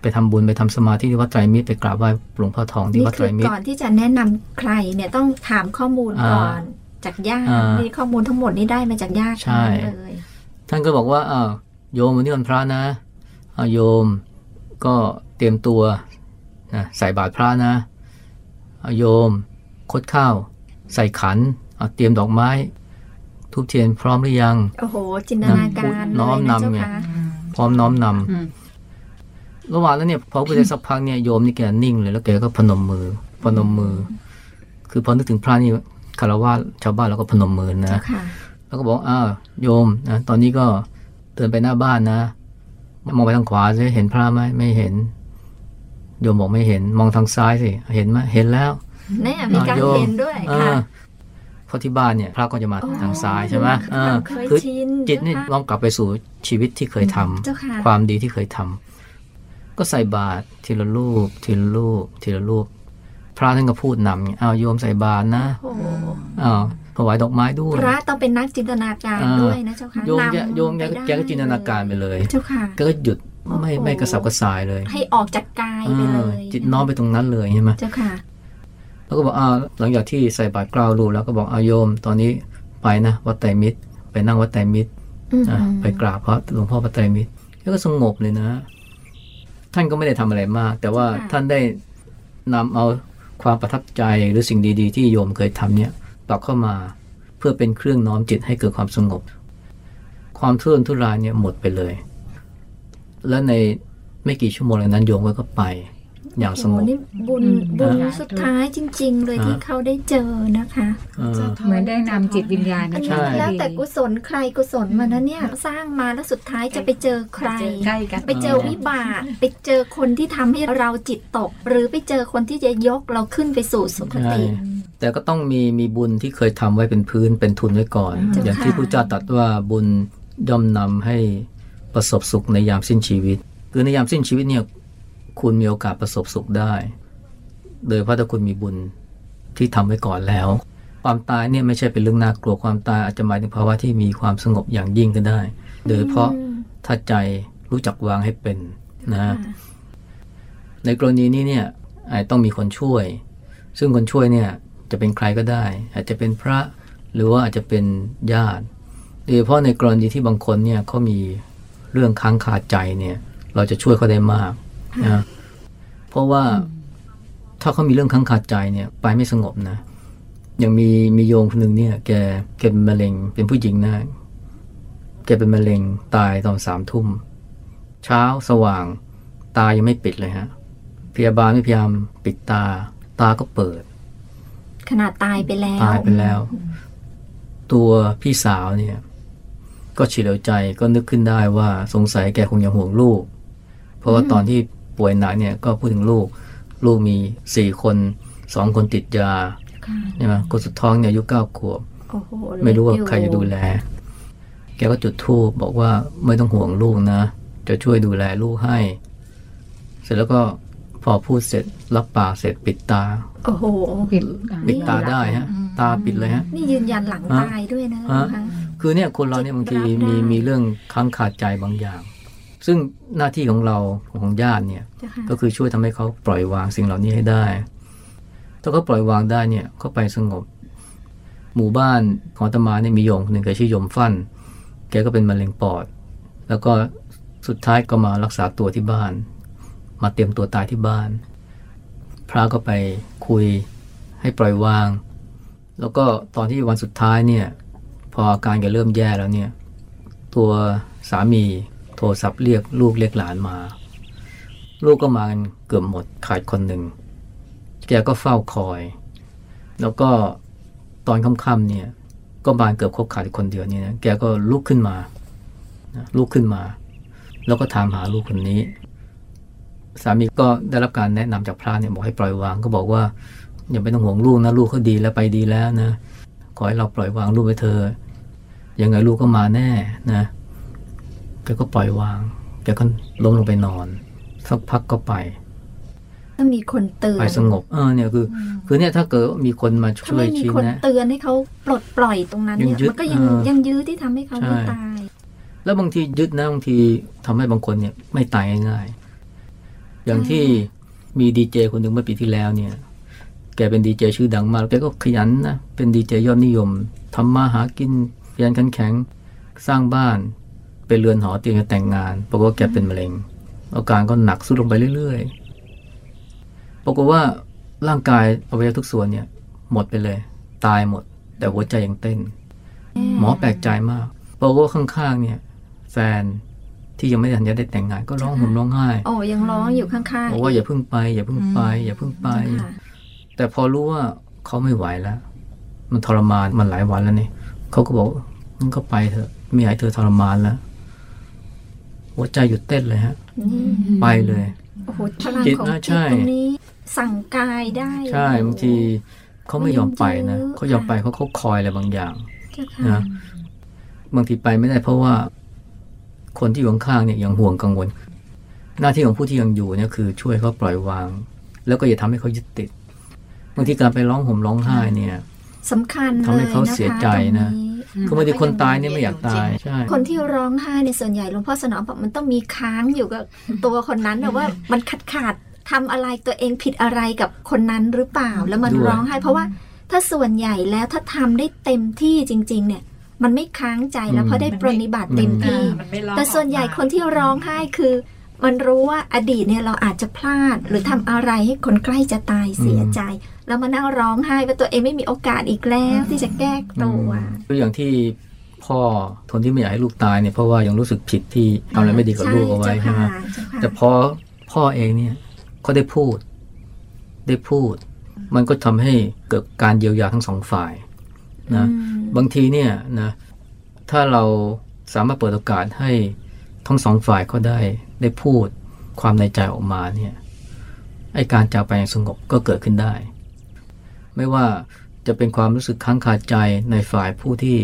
Speaker 3: ไปทำบุญไปทำสมาธิที่วัดไตรมิตรไปกราบไหว้หลวงพ่อทองที่
Speaker 5: นี่
Speaker 3: วัดไต
Speaker 5: คื
Speaker 3: ร
Speaker 5: อ
Speaker 3: มิตร
Speaker 5: ก่อนที่จะแนะนำใครเนี่ยต้องถามข้อมูลก่อนจากญาติ
Speaker 3: อ่านี่
Speaker 5: นี่ข้อมูลทั้งหมดนี่ได้มาจากญาติ
Speaker 3: ใช่
Speaker 5: ทั้งนั้นเลย
Speaker 3: ท่านก็บอกว่าอ้าวโยมวันนี้วันพระนะอ้าวโยมก็เตรียมตัวนะใส่บาตรพระนะอ้าว โยม คดข้าว ใส่ขันอ้าวเตรียมดอกไม้ทูบเทียนพร้อมหรือยัง
Speaker 5: โอ้โห จินตนาการ
Speaker 3: น้อม
Speaker 5: เลยนะ
Speaker 3: นำ
Speaker 5: เจ้า
Speaker 3: ไง
Speaker 5: ค่ะ
Speaker 3: พร้อมน้อมนำ
Speaker 8: อืม
Speaker 3: ระหว่างนั้นเนี่ยพอพูดได้สักพักเนี่ยโยมนี่แกนิ่งเลยแล้วแกก็พนมมือ พนมมือ คือพอนึกถึงพระนี่คารวะชาวบ้านแล้วก็พนมมือนะ
Speaker 5: เจ้าค่ะ
Speaker 3: แล้วก็บอกอ้าวโยมนะตอนนี้ก็เดินไปหน้าบ้านนะมองไปทางขวาสิเห็นพระไหมไม่เห็น โยมบอกไม่เห็นมองทางซ้ายสิเห็นไหมเห็นแล้ว
Speaker 5: แน่มีการ
Speaker 3: อ่าโยม
Speaker 5: เห็นด้วย
Speaker 3: เอ
Speaker 5: ค่ะ
Speaker 3: อเพราะที่บ้านเนี่ยพระก็จะมาทางซ้ายใช่ไหมเออ
Speaker 5: เคย
Speaker 3: คือ
Speaker 5: ชิน
Speaker 3: จิตนี่
Speaker 5: เจ้าค่ะ
Speaker 3: น้อมกลับไปสู่ชีวิตที่เคยทำ
Speaker 5: เจ้าค่ะ
Speaker 3: ความดีที่เคยทำก็ใส่บาตรทีละรูป ทีละรูป ทีละรูป พระท่านก็พูดนำไงอ้าวโยมใส่บาตรนะ
Speaker 5: โอ้โห
Speaker 3: อ้าวถวายดอกไม้ด้วย
Speaker 5: พระต้องเป็นนักจินตนาการ
Speaker 3: อ่า
Speaker 5: ด้วยนะเจ้าค่ะ
Speaker 3: โยมแก
Speaker 5: นำ
Speaker 3: โยมแก
Speaker 5: ไปได้
Speaker 3: แกก็จินตนาการไปเลย
Speaker 5: เจ้าค่ะ
Speaker 3: แกก็หยุด ไม่
Speaker 5: โอ้โห
Speaker 3: ไม่กระสับกระส่ายเลย
Speaker 5: ให้ออกจากกายไปเล
Speaker 3: เออยจิตน้อมไปตรงนั้นเลยใช่ไหม
Speaker 5: เจ้าค่ะ
Speaker 3: แล้วก็บอกอ้าวหลังจากที่ใส่บาตรเกล้ารูปแล้วก็บอกอ้าวโยม ตอนนี้ไปนะวัดไตรมิตร ไปนั่งวัดไตรมิตร
Speaker 5: อืม
Speaker 3: นะไปกราบพระหลวงพ่อวัดไตรมิตรแล้วก็สงบเลยนะ ท่านก็ไม่ได้ทำอะไรมาก แต่ว่าท่านได้นำเอาความประทับใจหรือสิ่งดี ๆ ที่โยมเคยทำเนี่ยปรับเข้ามาเพื่อเป็นเครื่องน้อมจิตให้เกิดความสงบ ความทุรนทุรายเนี่ยหมดไปเลย และในไม่กี่ชั่วโมงหลังนั้นโยมก็ไป อย่างสง
Speaker 5: โอ้
Speaker 3: บ
Speaker 5: โหนี่บุญ
Speaker 8: อืม
Speaker 5: บุญ
Speaker 8: อ่า
Speaker 5: สุดท้ายจริง ๆ เลย
Speaker 3: อ่า
Speaker 5: ที่เขาได้เจอนะคะ
Speaker 3: เออ
Speaker 8: เหมือนได้นำจิตวิญญาณ
Speaker 5: อัน
Speaker 8: นะ
Speaker 3: ใช่
Speaker 5: นี้
Speaker 8: คะ
Speaker 5: แล้วแต่
Speaker 8: ดี
Speaker 5: กุศลใครกุศลมันนะเนี่ยสร้างมาแล้วสุดท้ายจะไปเจอใคร
Speaker 6: ใกล้กัน
Speaker 5: ไปเจอวิบากไปเจอคนที่ทำให้เราจิตตก หรือไปเจอคนที่จะยกเราขึ้นไปสู่สุค
Speaker 3: ใช่
Speaker 5: ติ
Speaker 3: แต่ก็ต้องมีมีบุญที่เคยทำไว้เป็นพื้นเป็นทุนไว้ก่อน
Speaker 5: เจ้า
Speaker 3: อย่างที่
Speaker 5: ค่ะ
Speaker 3: พระเจ้าตรัสว่าบุญย่อมนำให้ ประสบสุขในยามสิ้นชีวิต คือในยามสิ้นชีวิตเนี่ยคุณมีโอกาสประสบสุขได้ โดยเพราะถ้าคุณมีบุญที่ทำไว้ก่อนแล้ว ความตายเนี่ยไม่ใช่เป็นเรื่องน่ากลัวความตายอาจจะหมายถึงภาวะที่มีความสงบอย่างยิ่งก็ได้ โดยเฉพาะ
Speaker 5: อืม
Speaker 3: ถ้าใจรู้จักวางให้เป็นนะ
Speaker 5: ค่ะ
Speaker 3: ในกรณีนี้เนี่ยอาจต้องมีคนช่วย ซึ่งคนช่วยเนี่ยจะเป็นใครก็ได้ อาจจะเป็นพระหรือว่าอาจจะเป็นญาติโดยเฉพาะในกรณีที่บางคนเนี่ยเขามี เรื่องค้างคาใจเนี่ย เราจะช่วยเขาได้มากนะเพราะว่าถ้าเขามีเรื่องค้างคาใจเนี่ย ไปไม่สงบนะอย่างมีมีโยมคนหนึ่งเนี่ย แกแกเป็นมะเร็งเป็นผู้หญิงนะแกเป็นมะเร็งตายตอนสามทุ่มเช้าสว่าง ตายังไม่ปิดเลยฮะพยาบาลไม่พยายามปิดตา ตาก็เปิด
Speaker 5: ขนาดตายไปแล้ว
Speaker 3: ตายไปแล้ว ตัวพี่สาวเนี่ย ก็เฉลียวใจก็นึกขึ้นได้ว่าสงสัยแกคงยังห่วงลูก เพราะว่าตอนที่ป่วยหนักเนี่ยก็พูดถึงลูก ลูกมีสี่คนสองคนติดยา
Speaker 5: ค่ะ
Speaker 3: ใช่ไหมคนสุดท้องเนี่ยอายุเก้าขวบ
Speaker 5: โอ้โห
Speaker 3: ไม่รู้ว่า
Speaker 5: เล็กอยู่
Speaker 3: ใครจะดูแล แกก็จุดธูปบอกว่าไม่ต้องห่วงลูกนะ จะช่วยดูแลลูกให้ เสร็จแล้วก็พอพูดเสร็จรับปากเสร็จปิดตา
Speaker 5: โอ้โห
Speaker 8: ปิด
Speaker 3: ปิดตาได้ฮะ ตาปิดเลยฮะ
Speaker 5: นี่ยืนยันหลัง
Speaker 3: ฮะ
Speaker 5: ตายด้วยนะ
Speaker 3: ฮะ
Speaker 5: คะ
Speaker 3: คือเนี่ยคนเราเนี่ยบางที
Speaker 5: รับได้
Speaker 3: มีมีเรื่องค้างคาใจบางอย่าง ซึ่งหน้าที่ของเราของญาติเนี่ย
Speaker 5: เจ้าค่ะ
Speaker 3: ก็คือช่วยทำให้เขาปล่อยวางสิ่งเหล่านี้ให้ได้ ถ้าเขาปล่อยวางได้เนี่ยเขาไปสงบ หมู่บ้านของอาตมาเนี่ยมีโยมคนหนึ่งแกชื่อโยมฟั่นแกก็เป็นมะเร็งปอด แล้วก็สุดท้ายก็มารักษาตัวที่บ้าน มาเตรียมตัวตายที่บ้าน พระก็ไปคุยให้ปล่อยวาง แล้วก็ตอนที่วันสุดท้ายเนี่ยพ ออาการแกเริ่มแย่แล้วเนี่ย ตัวสามีโทรศัพท์เรียกลูกเรียกหลานมา ลูกก็มากันเกือบหมดขาดคนหนึ่ง แกก็เฝ้าคอย แล้วก็ตอนค่ำๆเนี่ย ก็บานเกือบครบขาดคนเดียวเนี่ยนะแกก็ลุกขึ้นมาลุกขึ้นมา แล้วก็ถามหาลูกคนนี้สามีก็ได้รับการแนะนำจากพระเนี่ยบอกให้ปล่อยวางก็บอกว่าอย่าไปต้องห่วงลูกนะลูกเขาดีแล้วไปดีแล้วนะขอให้เราปล่อยวางลูกไปเธอะ ยังไงลูกก็มาแน่นะแกก็ปล่อยวางแกก็ล้มลงไปนอน สักพักก็ไป
Speaker 5: ต้องมีคนเตือน
Speaker 3: ไปสงบเออเนี่ยคือ คือเนี่ยถ้าเกิดว่ามีคนมา
Speaker 5: ถ้า
Speaker 3: ช่วย
Speaker 5: ไม่มี
Speaker 3: ชี้
Speaker 5: คน
Speaker 3: แนะ
Speaker 5: เตือนให้เขาปลดปล่อยตรงนั้นเนี่ย
Speaker 3: ยังยึด
Speaker 5: มันก็ยัง
Speaker 3: เออ
Speaker 5: ยังยื้อที่ทำให้เขา
Speaker 3: ใช่
Speaker 5: ไม่ตาย
Speaker 3: แล้วบางทียึดนะบางทีทำให้บางคนเนี่ยไม่ตายง่ายๆอย่างที่มีดีเจคนหนึ่งเมื่อปีที่แล้วเนี่ย แกเป็นดีเจชื่อดังมากแกก็ขยันนะ เป็นดีเจยอดนิยมทำมาหากินข ยันขันแข็ง สร้างบ้านเป็นเรือนหอเตรียมจะแต่งงานปรากฏว่าแกเป็นมะเร็งอาการก็หนักสุดลงไปเรื่อยๆปรากฏว่าร่างกายอวัยวะทุกส่วนเนี่ย หมดไปเลย ตายหมด แต่หัวใจยังเต้น หมอแปลกใจมากเพราะว่าข้างๆเนี่ย แฟนที่ยังไม่ทันจะได้แต่งงานก็ร้องห่มร้องไห้
Speaker 5: โอ้ยังร้องอยู่ข้างๆ
Speaker 3: บอกว่าอย่าเพิ่งไป อย่าเพิ่งไป อย่าเพิ่งไป
Speaker 5: ค่ะ
Speaker 3: แต่พอรู้ว่าเขาไม่ไหวแล้ว มันทรมานมันหลายวันแล้วนี่ เขาก็บอกมันก็ไปเถอะไม่อยากให้เธอทรมานแล้วหัวใจหยุดเต้นเลยฮะ
Speaker 5: นี่
Speaker 3: ไปเลย
Speaker 5: โอ้โหพลัง
Speaker 3: จิต
Speaker 5: ของ
Speaker 3: นะ
Speaker 5: จิ
Speaker 3: ใช่
Speaker 5: ตตรงนี้ สั่งกายได้
Speaker 3: ใช่บางทีเขาไม่ยอมไปนะ
Speaker 5: มันยังเยอะ
Speaker 3: เขายอมไปเขาเขาคอยอะไรบางอย่าง
Speaker 5: เจ้าค่ะ
Speaker 3: นะบางทีไปไม่ได้เพราะว่าคนที่อยู่ข้างๆเนี่ยยังห่วงกังวล หน้าที่ของผู้ที่ยังอยู่เนี่ยคือช่วยเขาปล่อยวาง แล้วก็อย่าทำให้เขายึดติด บางทีการไปร้องห่มร้องไห้เนี่ย
Speaker 5: สำคัญ
Speaker 3: ทำให้
Speaker 5: เลย
Speaker 3: เขา
Speaker 5: นะคะ
Speaker 3: เสียใจนะ
Speaker 5: ตรงนี้
Speaker 3: คือบางทีคนตายเนี่ยไม่อยากตายใช่
Speaker 5: คนที่ร้องไห้ในยส่วนใหญ่หลวงพ่อสนองบอกมันต้องมีค้างอยู่กับตัวคนนั้นนะว่ามันขาดขาดๆทำอะไรตัวเองผิดอะไรกับคนนั้นหรือเปล่า แล้วมัน
Speaker 3: ด้วย
Speaker 5: ร้องไห้ เพราะว่าถ้าส่วนใหญ่แล้วถ้าทำได้เต็มที่จริง ๆ เนี่ย มันไม่ค้างใจแล้วเพราะได้ปรนนิบัติเต็มที่
Speaker 6: มันไม่ร้อง
Speaker 5: แต่ส่วนใหญ่คนที่ร้องไห้คือ มันรู้ว่าอดีตเนี่ยเราอาจจะพลาด หรือทำอะไรให้คนใกล้จะตายเสียใจ แล้วมานั่งร้องไห้ว่าตัวเองไม่มีโอกาสอีกแล้วที่จะแก้ตัว
Speaker 3: คืออย่างที่พ่อทนที่ไม่อยากให้ลูกตายเนี่ยเพราะว่ายังรู้สึกผิดที่ทำอะไรไม่ดีกับลูกเอาไว้ใช่ไหม
Speaker 5: เจ้าค่ะ
Speaker 3: แต่พอพ่อเองเนี่ยก็ได้พูด ได้พูด มันก็ทำให้เกิดการเยียวยาทั้งสองฝ่ายนะ
Speaker 5: อืม
Speaker 3: บางทีเนี่ยนะถ้าเราสามารถเปิดโอกาสให้ทั้งสองฝ่ายเขาได้ได้พูดความในใจออกมาเนี่ยไอการจากไปอย่างสงบก็เกิดขึ้นได้ ไม่ว่าจะเป็นความรู้สึกค้างคาใจในฝ่ายผู้ที่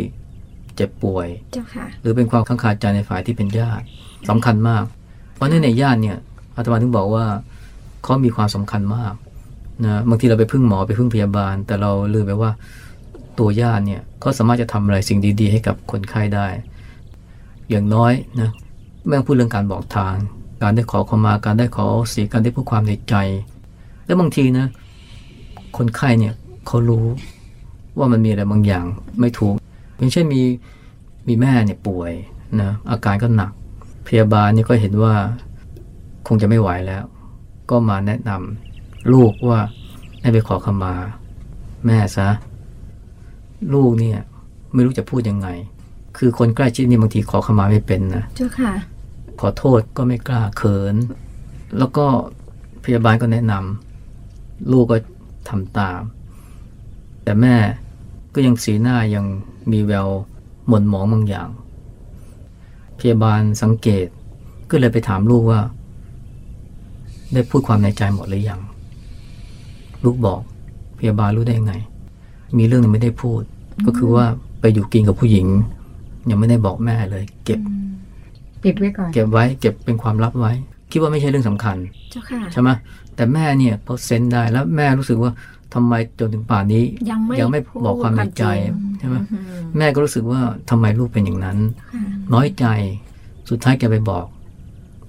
Speaker 3: เจ็บป่วย
Speaker 5: เจ้าค่ะ
Speaker 3: หรือเป็นความค้างคาใจในฝ่ายที่เป็นญาติสำคัญมาก เพราะในในญาติเนี่ยอาตมาถึงบอกว่าเขามีความสำคัญมากนะบางทีเราไปพึ่งหมอไปพึ่งพยาบาล แต่เราลืมไปว่าตัวญาติเนี่ยเขาสามารถจะทำอะไรสิ่งดี ๆ ให้กับคนไข้ได้ อย่างน้อยนะไม่ต้องพูดเรื่องการบอกทาง การได้ขอขมาการได้ขอสีการได้พูดความในใจ แล้วบางทีนะคนไข้เนี่ย เขารู้ว่ามันมีอะไรบางอย่างไม่ถูกอย่างเช่นมีมีแม่เนี่ยป่วยนะอาการก็หนัก พยาบาลนี่ก็เห็นว่าคงจะไม่ไหวแล้ว ก็มาแนะนำลูกว่าให้ไปขอขมา แม่ซะ ลูกเนี่ยไม่รู้จะพูดยังไง คือคนใกล้ชิดนี่บางทีขอขมาไม่เป็นนะ
Speaker 5: เจ้าค่ะ
Speaker 3: ขอโทษก็ไม่กล้าเขิน แล้วก็พยาบาลก็แนะนำลูกก็ทำตาม แต่แม่ก็ยังสีหน้ายังมีแววหม่นหมองบางอย่าง พยาบาลสังเกตก็เลยไปถามลูกว่า ได้พูดความในใจหมดหรือยัง ลูกบอก พยาบาลรู้ได้ไง มีเรื่องหนึงไม่ได้พูด ก็คือว่าไปอยู่กินกับผู้หญิง ยังไม่ได้บอกแม่เลย เก็บ
Speaker 8: ปิดไว้ก่อน
Speaker 3: เก็บไว้ เก็บเป็นความลับไว้ คิดว่าไม่ใช่เรื่องสำคัญ
Speaker 5: เจ้าค่ะ
Speaker 3: ใช่ไหมแต่แม่เนี่ยพอเซนได้แล้วแม่รู้สึกว่า ทำไมจนถึงป่านนี้
Speaker 5: ยังไม่
Speaker 3: ยังไม่
Speaker 5: พูด
Speaker 3: บอกความในใจ
Speaker 5: ความจริง
Speaker 3: ใช่ไหม
Speaker 5: อืม
Speaker 3: แม่ก็รู้สึกว่าทำไมลูกเป็นอย่างนั้น
Speaker 5: ค่ะ
Speaker 3: น้อยใจสุดท้ายแกไปบอก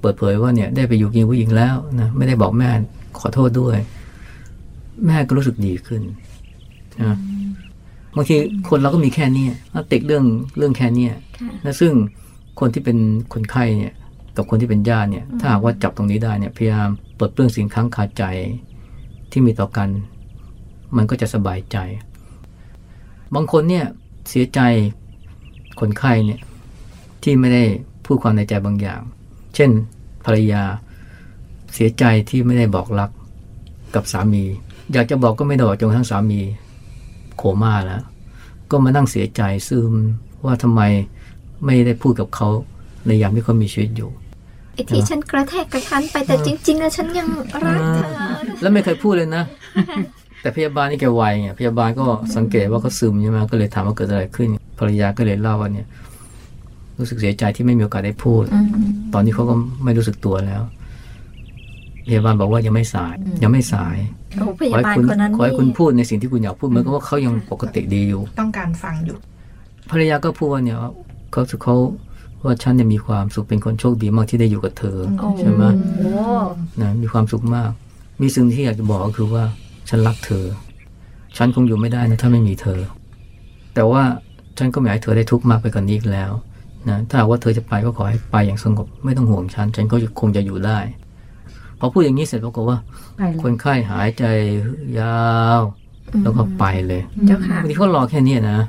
Speaker 3: เปิดเผยว่าเนี่ยได้ไปอยู่กินผู้หญิงแล้วนะไม่ได้บอกแม่ขอโทษด้วย แม่ก็รู้สึกดีขึ้นนะบางทีคนเราก็มีแค่เนี้ยถ้าติดเรื่องเรื่องแค่เนี้ย
Speaker 5: ค่ะ
Speaker 3: นะซึ่งคนที่เป็นคนไข้เนี่ยกับคนที่เป็นญาติเนี่ย ถ้าหากว่าจับตรงนี้ได้เนี่ยพยายามเปิดเปลื้องสิ่งค้างคาใจที่มีต่อกัน มันก็จะสบายใจ บางคนเนี่ยเสียใจคนไข้เนี่ยที่ไม่ได้พูดความในใจบางอย่าง เช่น ภรรยาเสียใจที่ไม่ได้บอกรักกับสามี อยากจะบอกก็ไม่ได้บอกจนกระทั่งสามีโคม่าแล้ว ก็มานั่งเสียใจซึมว่าทำไมไม่ได้พูดกับเขาในยามที่เขามีชีวิตอยู่
Speaker 5: ไอ้ที่ฉันกระแทกกระทันไปแต่จริงๆแล้วฉันยังรักเธอ
Speaker 3: แล้วไม่เคยพูดเลยนะ แต่พยาบาลนี่แกไวไงพยาบาลก็สังเกตว่าเขาซึมใช่ไหมก็เลยถามว่าเกิดอะไรขึ้น ภรรยาก็เลยเล่าว่าเนี่ยรู้สึกเสียใจที่ไม่มีโอกาสได้พูด
Speaker 5: อืม
Speaker 3: ตอนนี้เขาก็ไม่รู้สึกตัวแล้ว พยาบาลบอกว่ายังไม่สาย ยังไม่สาย
Speaker 5: โอ้พ
Speaker 3: ขอยาให้
Speaker 5: บาล
Speaker 3: คุณ
Speaker 5: คนนั้น
Speaker 3: ขอให้คุณ
Speaker 5: นี่
Speaker 3: พูดในสิ่งที่คุณอยากพูดเหมือนกับว่าเขายังปกติดีอยู่
Speaker 9: ต้องการฟังอยู่
Speaker 3: ภรรยาก็พูดว่าเนี่ยว่าเขาสึกเขาว่าฉันเนี่ยมีความสุขเป็นคนโชคดีมากที่ได้อยู่กับเธอ
Speaker 5: โอ้
Speaker 3: ใช่ไหม
Speaker 5: โอ้
Speaker 3: นะมีความสุขมาก มีสิ่งที่อยากจะบอกก็คือว่า ฉันรักเธอ ฉันคงอยู่ไม่ได้นะถ้าไม่มีเธอ แต่ว่าฉันก็ไม่อยากให้เธอได้ทุกข์มากไปกว่านนี้อีกแล้วนะถ้าหากว่าเธอจะไปก็ขอให้ไปอย่างสงบไม่ต้องห่วงฉัน ฉันก็คงจะอยู่ได้ พอพูดอย่างนี้เสร็จปรากฏว่า
Speaker 8: ไปเลย
Speaker 3: คนไข้หายใจยาว แล้วก็ไปเลย
Speaker 5: เจ้าค่ะ
Speaker 3: บางทีเขารอแค่เนี้ยนะ